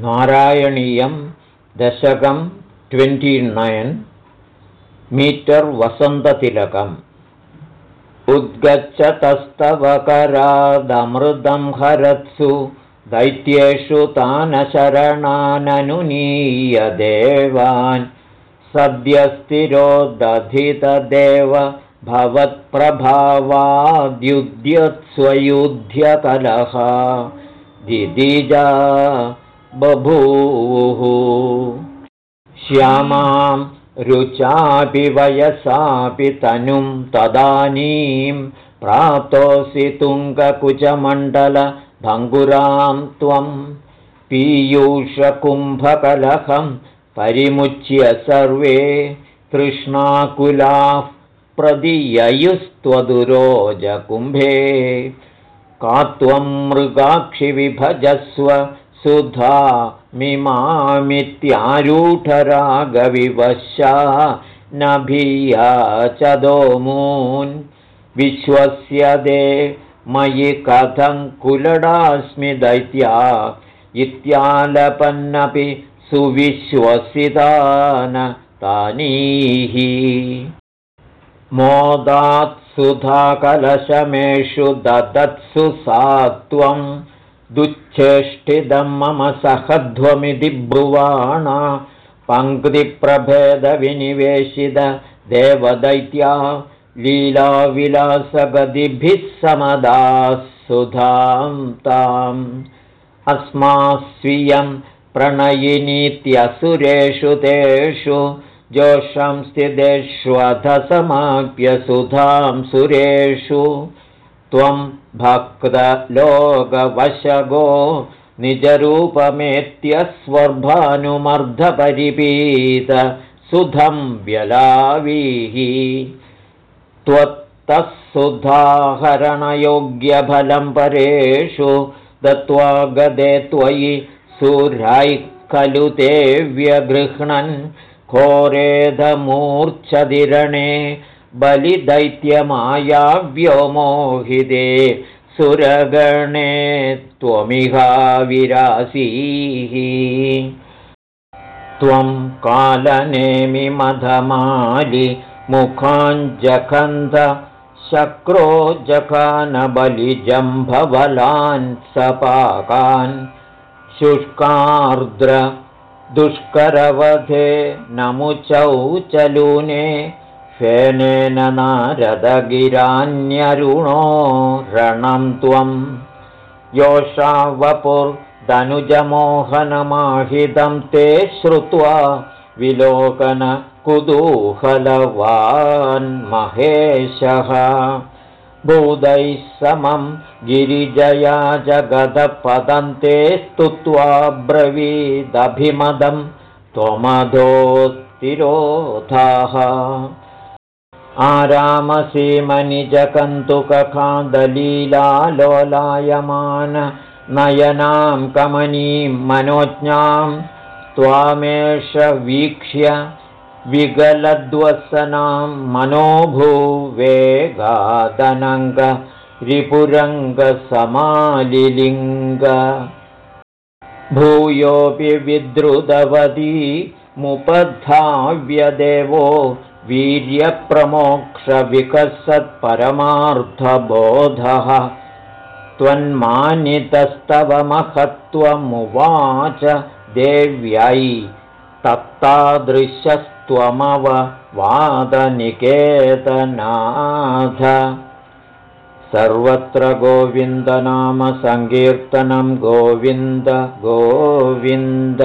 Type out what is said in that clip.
नारायणीयं दशकं twenty-nine metre वसन्ततिलकम्। उद्गच्छतस्तवकरादमृतं हरत्सु दैत्येषु तानशरणाननुनीय देवान् सद्यस्थिरो दधितदेव भवत्प्रभावाद्युध्यत्स्वयुध्यकलः दिदिजा बभूः श्यामां रुचापि वयसापि तनुं तदानीं प्राप्तोऽसि तुङ्गकुचमण्डलभङ्गुरां त्वं। पीयूषकुम्भकलहं परिमुच्य सर्वे तृष्णाकुलाः प्रदिययुस्त्वदुरोजकुम्भे। का त्वं मृगाक्षिविभजस्व सुधा मिमामित्यारूढरागविवशा नभिया चदोमून्। विश्वस्य दे मयि कथं कुलडास्मि दैत्या इत्यालपन्नपि सुविश्वसितान तानीः मोदात्सुधाकलशमेषु ददत्सु सा त्वम् दुच्छेष्टिदं मम सहध्वमिति ब्रुवाण। पङ्क्तिप्रभेदविनिवेशित देवदैत्या लीलाविलासगतिभिः समदाः सुधां ताम्। अस्मास्वियं प्रणयिनीत्यसुरेषु तेषु जोषं स्थितेष्वधसमाप्य सुधां सुरेषु त्वं भक्तलोकवशगो निजरूपमेत्यस्वर्भानुमर्धपरिपीत सुधं व्यलावीः त्वत्तः सुधाहरणयोग्यफलं परेषु दत्त्वा गदे त्वयि सुरैः खलु ते व्यगृह्णन्। घोरेधमूर्च्छदिरणे बलिदैत्यमायाव्योमोहिते। सुरगणे त्वमिहाविरासीः त्वं कालनेमि मधमालि मुखाञ्जखन्ध शक्रो जखानबलिजम्भबलान् सपाकान्। शुष्कार्द्र दुष्करवधे नमुचौ चलूने फेनेन नारदगिरान्यरुणो रणं त्वं। योषावपुर्दनुजमोहनमाहितं ते श्रुत्वा विलोकनकुतूहलवान्महेशः भूदैः समं गिरिजया जगदपदन्ते स्तुत्वा ब्रवीदभिमदं त्वमधोस्तिरोधाः आरामसीमनिजकन्तुकखादलीलालोलायमान नयनां कमनीं मनोज्ञां त्वामेष वीक्ष्य विगलद्वसनां मनोभूवेगादनङ्ग रिपुरङ्गसमालिलिङ्ग। भूयोऽपि विद्रुतवती मुपद्धाव्यदेवो वीर्यप्रमोक्षविकसत्परमार्थबोधः। त्वन्मानितस्तव महत्त्वमुवाच देव्यै तत्तादृशस्त्वमव वादनिकेतनाथ सर्वत्र गोविन्दनामसङ्कीर्तनं गोविन्द गोविन्द